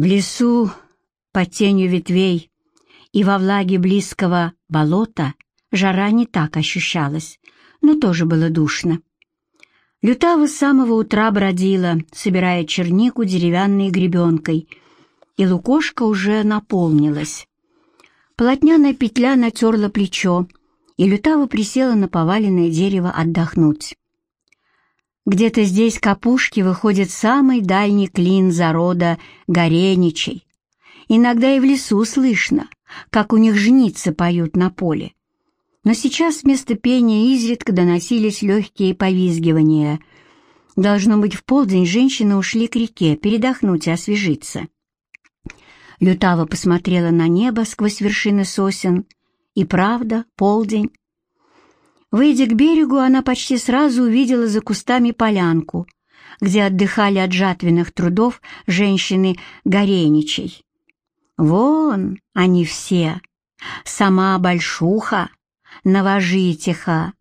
В лесу, под тенью ветвей и во влаге близкого болота жара не так ощущалась, но тоже было душно. Лютава с самого утра бродила, собирая чернику деревянной гребенкой, и лукошка уже наполнилась. Полотняная петля натерла плечо, и Лютава присела на поваленное дерево отдохнуть. Где-то здесь к опушке выходит самый дальний клин зарода гореничей. Иногда и в лесу слышно, как у них жницы поют на поле. Но сейчас вместо пения изредка доносились легкие повизгивания. Должно быть, в полдень женщины ушли к реке передохнуть и освежиться. Лютава посмотрела на небо сквозь вершины сосен. И правда, полдень. Выйдя к берегу, она почти сразу увидела за кустами полянку, где отдыхали от жатвенных трудов женщины Гореничей. Вон они все, сама Большуха, Новожитиха,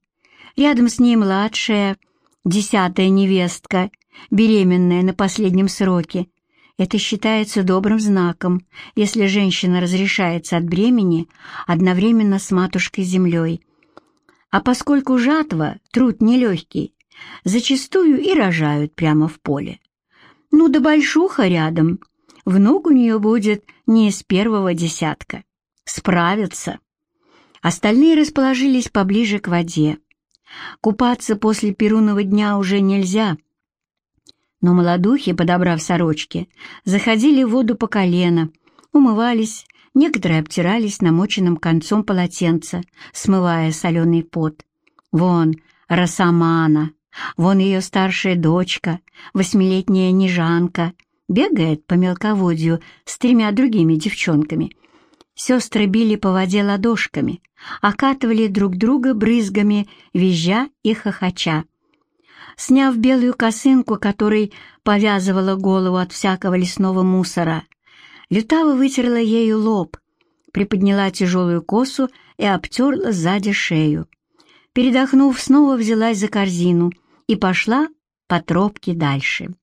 рядом с ней младшая, десятая невестка, беременная на последнем сроке. Это считается добрым знаком, если женщина разрешается от бремени одновременно с матушкой-землей. А поскольку жатва — труд нелегкий, зачастую и рожают прямо в поле. Ну да большуха рядом, внук у нее будет не из первого десятка. Справится. Остальные расположились поближе к воде. Купаться после перунного дня уже нельзя, но молодухи, подобрав сорочки, заходили в воду по колено, умывались, Некоторые обтирались намоченным концом полотенца, смывая соленый пот. Вон Росомана, вон ее старшая дочка, восьмилетняя Нежанка, бегает по мелководью с тремя другими девчонками. Сестры били по воде ладошками, окатывали друг друга брызгами, визжа и хохоча. Сняв белую косынку, которой повязывала голову от всякого лесного мусора, Лютава вытерла ею лоб, приподняла тяжелую косу и обтерла сзади шею. Передохнув, снова взялась за корзину и пошла по тропке дальше.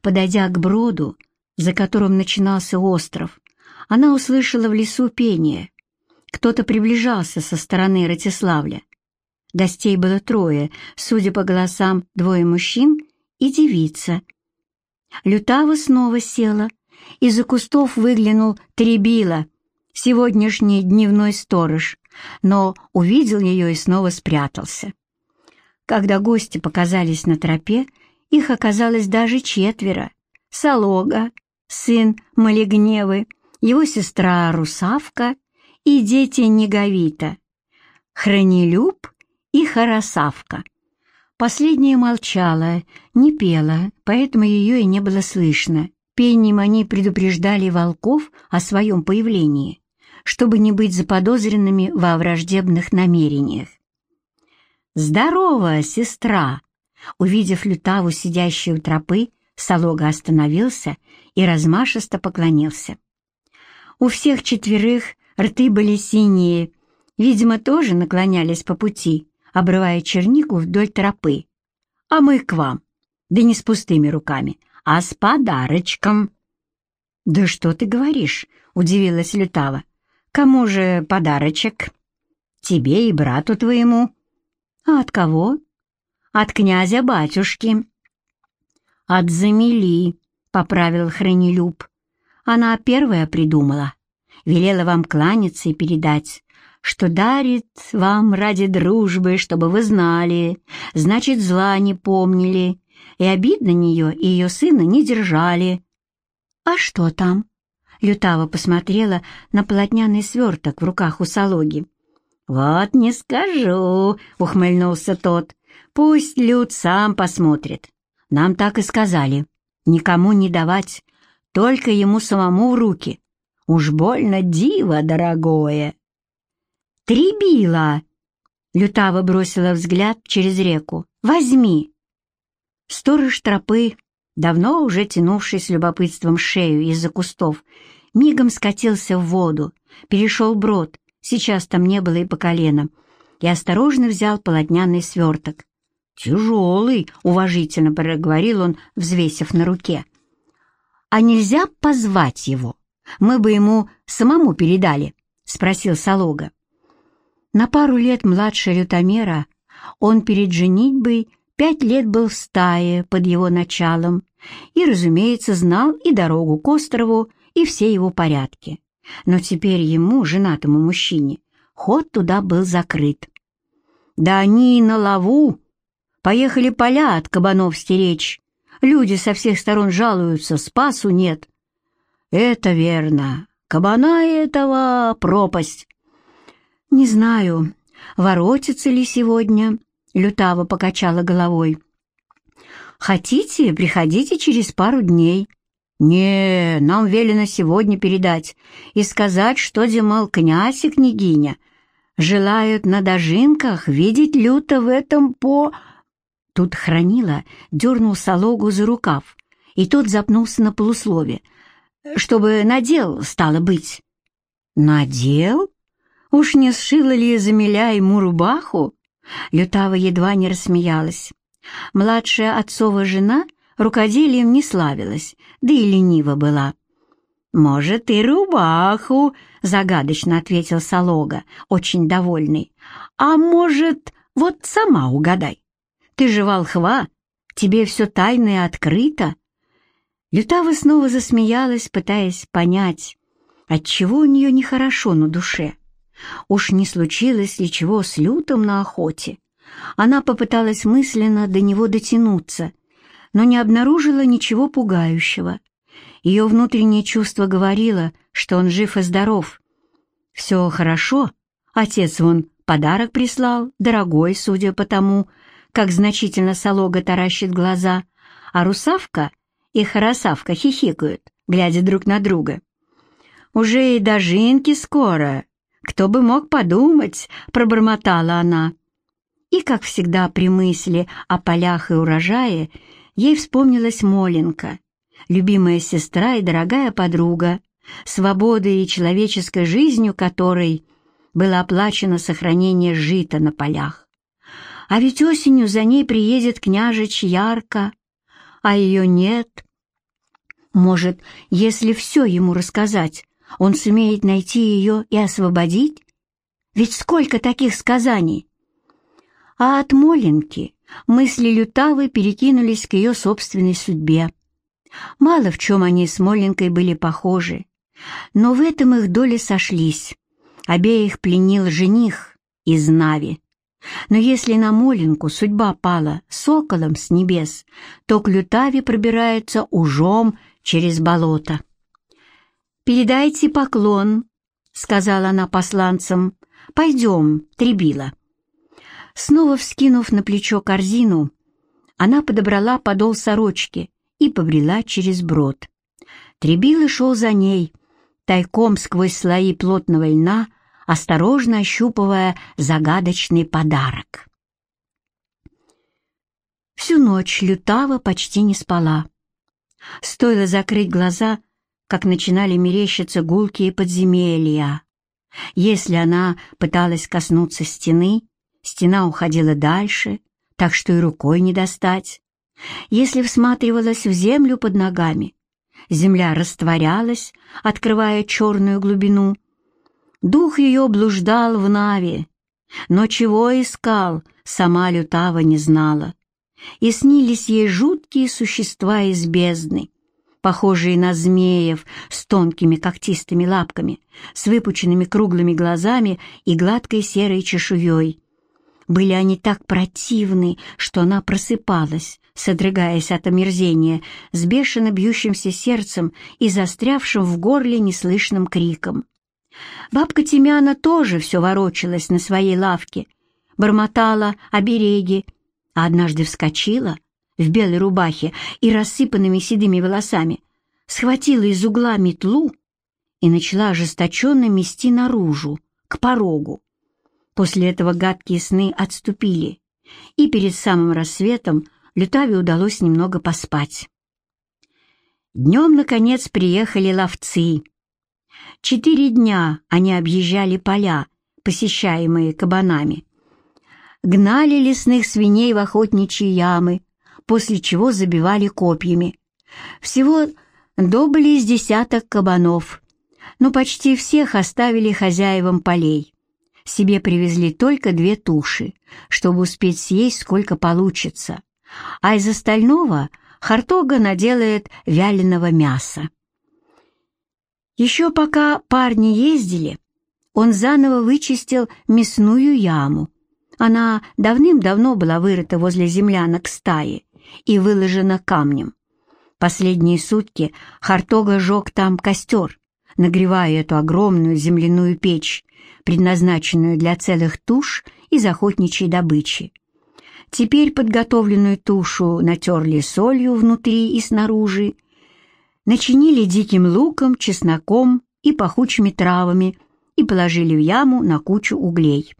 Подойдя к броду, за которым начинался остров, она услышала в лесу пение. Кто-то приближался со стороны Ратиславля. Гостей было трое, судя по голосам, двое мужчин и девица. Лютава снова села — из-за кустов выглянул Требила, сегодняшний дневной сторож, но увидел ее и снова спрятался. Когда гости показались на тропе, их оказалось даже четверо. Салога, сын Малигневы, его сестра Русавка и дети Неговита, Хранилюб и Харасавка. Последняя молчала, не пела, поэтому ее и не было слышно. Пением они предупреждали волков о своем появлении, чтобы не быть заподозренными во враждебных намерениях. «Здорово, сестра!» Увидев Лютаву, сидящую у тропы, Солога остановился и размашисто поклонился. У всех четверых рты были синие, видимо, тоже наклонялись по пути, обрывая чернику вдоль тропы. «А мы к вам, да не с пустыми руками, а с подарочком». «Да что ты говоришь?» — удивилась Лютава. «Кому же подарочек?» «Тебе и брату твоему». «А от кого?» «От князя-батюшки». «От Замели», — поправил Хранилюб. «Она первая придумала. Велела вам кланяться и передать, что дарит вам ради дружбы, чтобы вы знали, значит, зла не помнили, и обид на нее и ее сына не держали. «А что там?» Лютава посмотрела на полотняный сверток в руках у Салоги. «Вот не скажу», — ухмыльнулся тот. «Пусть Люд сам посмотрит. Нам так и сказали. Никому не давать, только ему самому в руки. Уж больно диво дорогое». «Трибила!» Лютава бросила взгляд через реку. «Возьми!» Сторож тропы, давно уже тянувший с любопытством шею из-за кустов, мигом скатился в воду, перешел брод, сейчас там не было и по колено, и осторожно взял полотняный сверток. «Тяжелый», — уважительно проговорил он, взвесив на руке. «А нельзя позвать его? Мы бы ему самому передали», — спросил Солога. На пару лет младше Лютомера он перед женитьбой пять лет был в стае под его началом и, разумеется, знал и дорогу к острову, и все его порядки. Но теперь ему, женатому мужчине, ход туда был закрыт. Да они на лаву. Поехали поля от кабанов стеречь. Люди со всех сторон жалуются, спасу нет. Это верно. Кабана этого пропасть. Не знаю, воротится ли сегодня, Лютава покачала головой. Хотите, приходите через пару дней. Не, нам велено сегодня передать и сказать, что, демал князь и княгиня желают на дожинках видеть люто в этом по... Тут хранила, дернул Салогу за рукав, и тот запнулся на полуслове. Чтобы надел, стало быть. Надел? Уж не сшила ли Замиля ему рубаху? Лютава едва не рассмеялась. Младшая отцова жена рукоделием не славилась, да и ленива была. «Может, и рубаху», — загадочно ответил Салога, очень довольный. «А может, вот сама угадай. Ты же волхва, тебе все тайное открыто». Лютава снова засмеялась, пытаясь понять, отчего у нее нехорошо на душе. Уж не случилось ли чего с лютом на охоте? Она попыталась мысленно до него дотянуться, но не обнаружила ничего пугающего. Ее внутреннее чувство говорило, что он жив и здоров. Все хорошо, отец вон подарок прислал, дорогой, судя по тому, как значительно Солога таращит глаза, а Русавка и Харасавка хихикают, глядя друг на друга. «Уже и дожинки скоро, кто бы мог подумать», — пробормотала она. И, как всегда, при мысли о полях и урожае, ей вспомнилась Моленка, любимая сестра и дорогая подруга, свободой и человеческой жизнью которой было оплачено сохранение жита на полях. А ведь осенью за ней приедет княжич Ярко, а ее нет. Может, если все ему рассказать, он сумеет найти ее и освободить? Ведь сколько таких сказаний! А от Моленки мысли Лютавы перекинулись к ее собственной судьбе. Мало в чем они с Моленкой были похожи, но в этом их доли сошлись. Обеих пленил жених из Нави. Но если на Моленку судьба пала соколом с небес, то к Лютаве пробирается ужом через болото. «Передайте поклон», — сказала она посланцам. «Пойдем, Требила». Снова вскинув на плечо корзину, она подобрала подол сорочки и побрела через брод. Требила шел за ней, тайком сквозь слои плотного льна, осторожно ощупывая загадочный подарок. Всю ночь Лютава почти не спала. Стоило закрыть глаза — как начинали мерещиться гулкие подземелья. Если она пыталась коснуться стены, стена уходила дальше, так что и рукой не достать. Если всматривалась в землю под ногами, земля растворялась, открывая черную глубину. Дух ее блуждал в Наве, но чего искал, сама Лютава не знала. И снились ей жуткие существа из бездны, похожие на змеев с тонкими когтистыми лапками, с выпученными круглыми глазами и гладкой серой чешуей. Были они так противны, что она просыпалась, содрогаясь от омерзения, с бешено бьющимся сердцем и застрявшим в горле неслышным криком. Бабка Тимяна тоже все ворочалась на своей лавке, бормотала обереги, а однажды вскочила — в белой рубахе и рассыпанными седыми волосами, схватила из угла метлу и начала ожесточенно мести наружу, к порогу. После этого гадкие сны отступили, и перед самым рассветом Лютаве удалось немного поспать. Днем, наконец, приехали ловцы. Четыре дня они объезжали поля, посещаемые кабанами. Гнали лесных свиней в охотничьи ямы, после чего забивали копьями. Всего добыли из десяток кабанов, но почти всех оставили хозяевам полей. Себе привезли только две туши, чтобы успеть съесть сколько получится, а из остального Хартога наделает вяленого мяса. Еще пока парни ездили, он заново вычистил мясную яму. Она давным-давно была вырыта возле землянок стаи и выложена камнем. Последние сутки Хартога жег там костер, нагревая эту огромную земляную печь, предназначенную для целых туш из охотничьей добычи. Теперь подготовленную тушу натерли солью внутри и снаружи, начинили диким луком, чесноком и пахучими травами и положили в яму на кучу углей.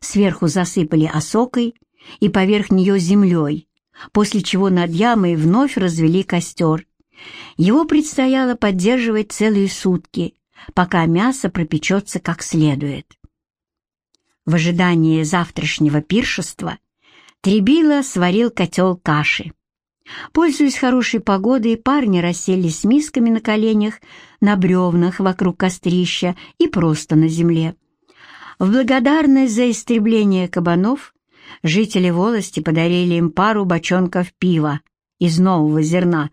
Сверху засыпали осокой и поверх нее землей, после чего над ямой вновь развели костер. Его предстояло поддерживать целые сутки, пока мясо пропечется как следует. В ожидании завтрашнего пиршества Требила сварил котел каши. Пользуясь хорошей погодой, парни расселись с мисками на коленях, на бревнах вокруг кострища и просто на земле. В благодарность за истребление кабанов жители волости подарили им пару бочонков пива из нового зерна,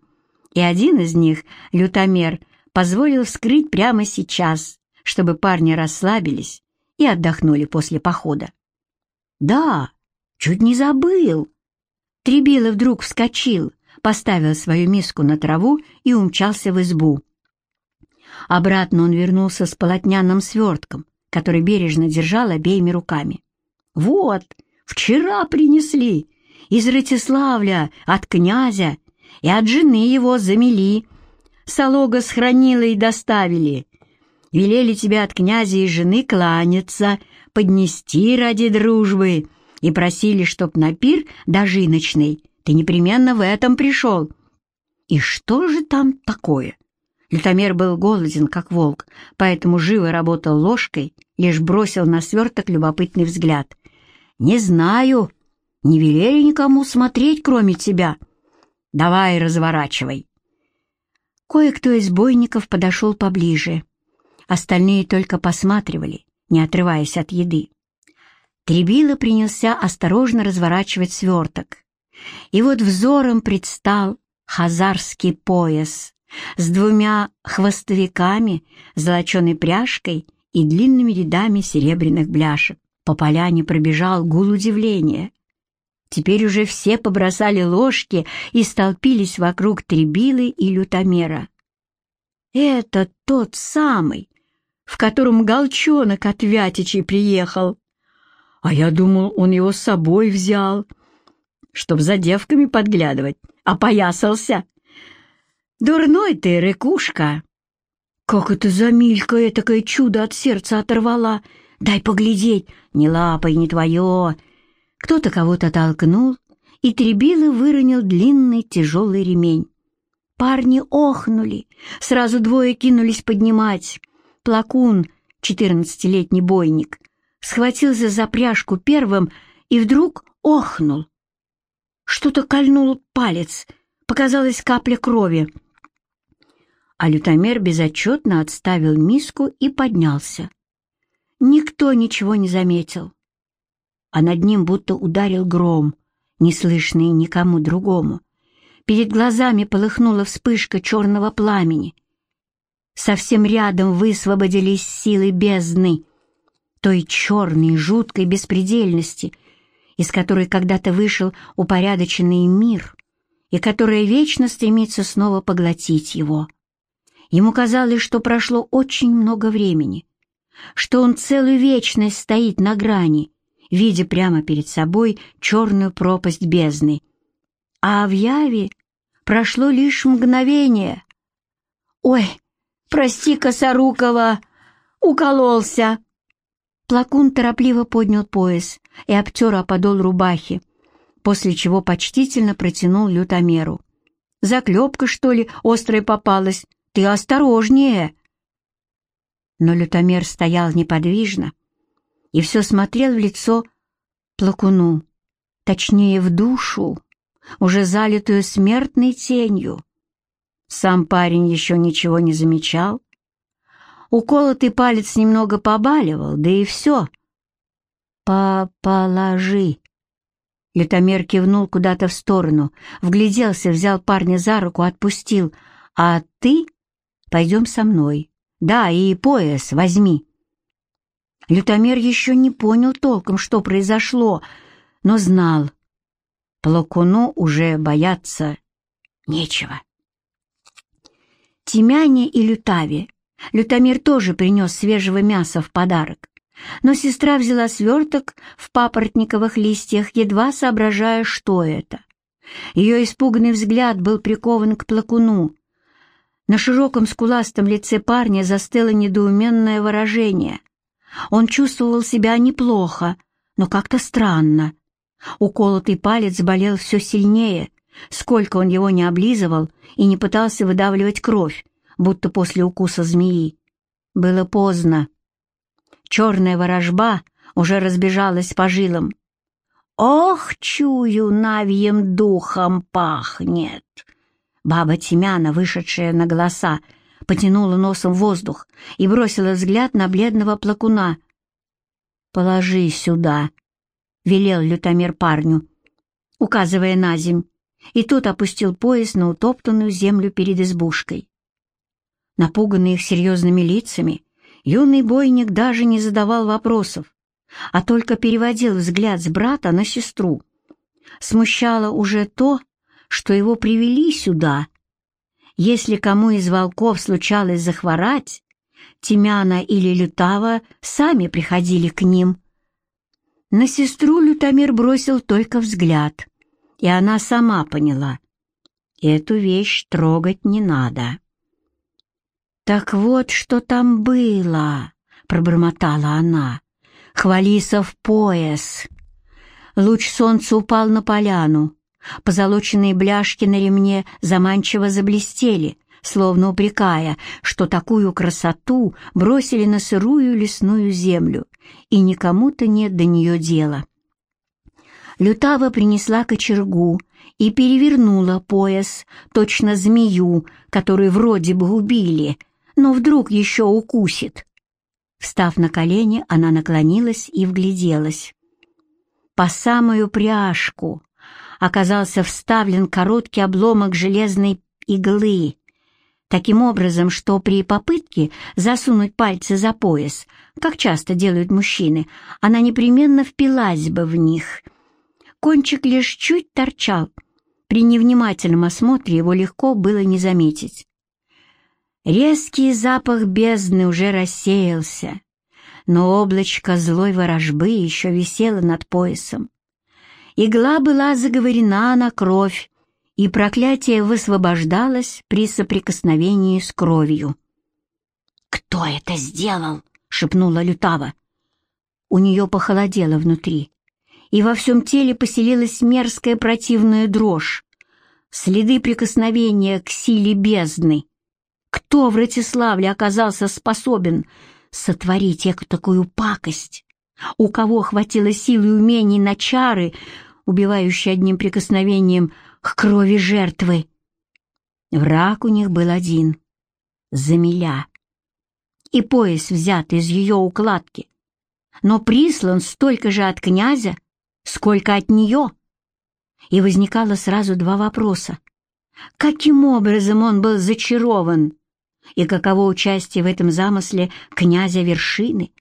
и один из них, лютомер, позволил вскрыть прямо сейчас, чтобы парни расслабились и отдохнули после похода. «Да, чуть не забыл!» Требила вдруг вскочил, поставил свою миску на траву и умчался в избу. Обратно он вернулся с полотняным свертком, который бережно держал обеими руками. «Вот, вчера принесли, из Ратиславля, от князя, и от жены его замели. Солога схранила и доставили. Велели тебя от князя и жены кланяться, поднести ради дружбы» и просили, чтоб на пир дожиночный ты непременно в этом пришел. И что же там такое? Лютомер был голоден, как волк, поэтому живо работал ложкой, лишь бросил на сверток любопытный взгляд. «Не знаю. Не велели никому смотреть, кроме тебя. Давай, разворачивай». Кое-кто из бойников подошел поближе. Остальные только посматривали, не отрываясь от еды. Требила принялся осторожно разворачивать сверток. И вот взором предстал хазарский пояс с двумя хвостовиками, золоченой пряжкой и длинными рядами серебряных бляшек. По поляне пробежал гул удивления. Теперь уже все побросали ложки и столпились вокруг Требилы и Лютомера. «Это тот самый, в котором Голчонок от Вятичей приехал!» А я думал, он его с собой взял, чтоб за девками подглядывать, опоясался. Дурной ты, рыкушка! Как это за милька такое чудо от сердца оторвала? Дай поглядеть, не лапой, не твое. Кто-то кого-то толкнул, и Требила выронил длинный тяжелый ремень. Парни охнули, сразу двое кинулись поднимать. Плакун, четырнадцатилетний бойник, схватился за пряжку первым и вдруг охнул. Что-то кольнул палец, показалась капля крови. А лютомер безотчетно отставил миску и поднялся. Никто ничего не заметил. А над ним будто ударил гром, неслышный никому другому. Перед глазами полыхнула вспышка черного пламени. Совсем рядом высвободились силы бездны, той черной, жуткой беспредельности, из которой когда-то вышел упорядоченный мир и которая вечно стремится снова поглотить его. Ему казалось, что прошло очень много времени, что он целую вечность стоит на грани, видя прямо перед собой черную пропасть бездны. А в яве прошло лишь мгновение. «Ой, прости, Косорукова, укололся!» Плакун торопливо поднял пояс и обтер о подол рубахи, после чего почтительно протянул лютомеру. «Заклепка, что ли, острая попалась? Ты осторожнее!» Но лютомер стоял неподвижно и все смотрел в лицо плакуну, точнее, в душу, уже залитую смертной тенью. Сам парень еще ничего не замечал. Уколотый палец немного побаливал, да и все. «Поположи!» Лютомер кивнул куда-то в сторону, вгляделся, взял парня за руку, отпустил. «А ты пойдем со мной. Да, и пояс возьми». Лютомер еще не понял толком, что произошло, но знал. Плакуну уже бояться нечего. Тимяне и Лютаве Лютомир тоже принес свежего мяса в подарок, но сестра взяла сверток в папоротниковых листьях, едва соображая, что это. Ее испуганный взгляд был прикован к плакуну. На широком скуластом лице парня застыло недоуменное выражение. Он чувствовал себя неплохо, но как-то странно. Уколотый палец болел все сильнее, сколько он его не облизывал и не пытался выдавливать кровь, будто после укуса змеи. Было поздно. Черная ворожба уже разбежалась по жилам. «Ох, чую, навьем духом пахнет!» Баба Тимяна, вышедшая на голоса, потянула носом воздух и бросила взгляд на бледного плакуна. «Положи сюда», — велел лютомер парню, указывая на земь, и тот опустил пояс на утоптанную землю перед избушкой. Напуганный их серьезными лицами, юный бойник даже не задавал вопросов, а только переводил взгляд с брата на сестру. Смущало уже то, что его привели сюда. Если кому из волков случалось захворать, Тимяна или Лютава сами приходили к ним. На сестру Лютомир бросил только взгляд, и она сама поняла. Эту вещь трогать не надо. «Так вот, что там было!» — пробормотала она. «Хвалисов пояс!» Луч солнца упал на поляну. Позолоченные бляшки на ремне заманчиво заблестели, словно упрекая, что такую красоту бросили на сырую лесную землю, и никому-то нет до нее дела. Лютава принесла кочергу и перевернула пояс, точно змею, которую вроде бы убили — но вдруг еще укусит. Встав на колени, она наклонилась и вгляделась. По самую пряжку оказался вставлен короткий обломок железной иглы, таким образом, что при попытке засунуть пальцы за пояс, как часто делают мужчины, она непременно впилась бы в них. Кончик лишь чуть торчал. При невнимательном осмотре его легко было не заметить. Резкий запах бездны уже рассеялся, но облачко злой ворожбы еще висело над поясом. Игла была заговорена на кровь, и проклятие высвобождалось при соприкосновении с кровью. «Кто это сделал?» — шепнула Лютава. У нее похолодело внутри, и во всем теле поселилась мерзкая противная дрожь, следы прикосновения к силе бездны. Кто в Ратиславле оказался способен сотворить такую пакость? У кого хватило сил и умений на чары, убивающие одним прикосновением к крови жертвы? Враг у них был один — Замиля. И пояс взят из ее укладки, но прислан столько же от князя, сколько от нее. И возникало сразу два вопроса. Каким образом он был зачарован? И каково участие в этом замысле князя Вершины?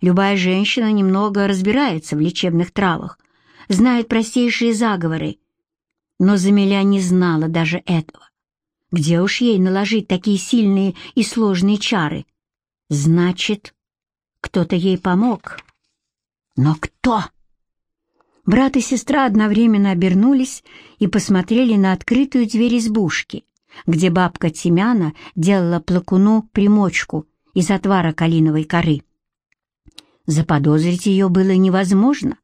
Любая женщина немного разбирается в лечебных травах, знает простейшие заговоры. Но Замиля не знала даже этого. Где уж ей наложить такие сильные и сложные чары? Значит, кто-то ей помог. Но кто? Брат и сестра одновременно обернулись и посмотрели на открытую дверь избушки, где бабка Тимяна делала плакуну примочку из отвара калиновой коры. Заподозрить ее было невозможно,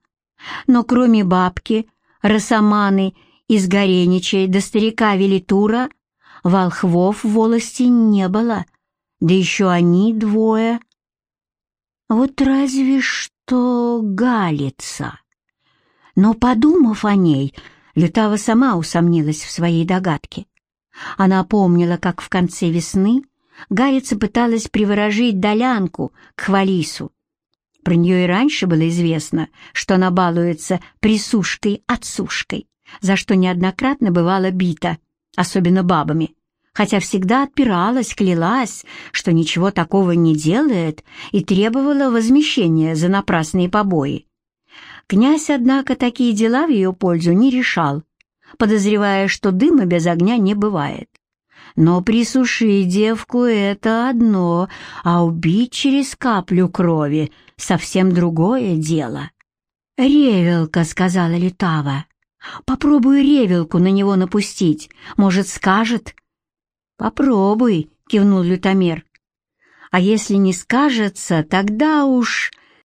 но кроме бабки, Росоманы из Гореничей до старика Велитура волхвов в волости не было, да еще они двое. Вот разве что Галица. Но, подумав о ней, Лютава сама усомнилась в своей догадке. Она помнила, как в конце весны Гарица пыталась приворожить Долянку к Хвалису. Про нее и раньше было известно, что она балуется присушкой-отсушкой, за что неоднократно бывала бита, особенно бабами, хотя всегда отпиралась, клялась, что ничего такого не делает и требовала возмещения за напрасные побои. Князь, однако, такие дела в ее пользу не решал, подозревая, что дыма без огня не бывает. Но присушить девку — это одно, а убить через каплю крови — совсем другое дело. «Ревелка», — сказала Литава. «Попробуй ревелку на него напустить, может, скажет?» «Попробуй», — кивнул лютомер. «А если не скажется, тогда уж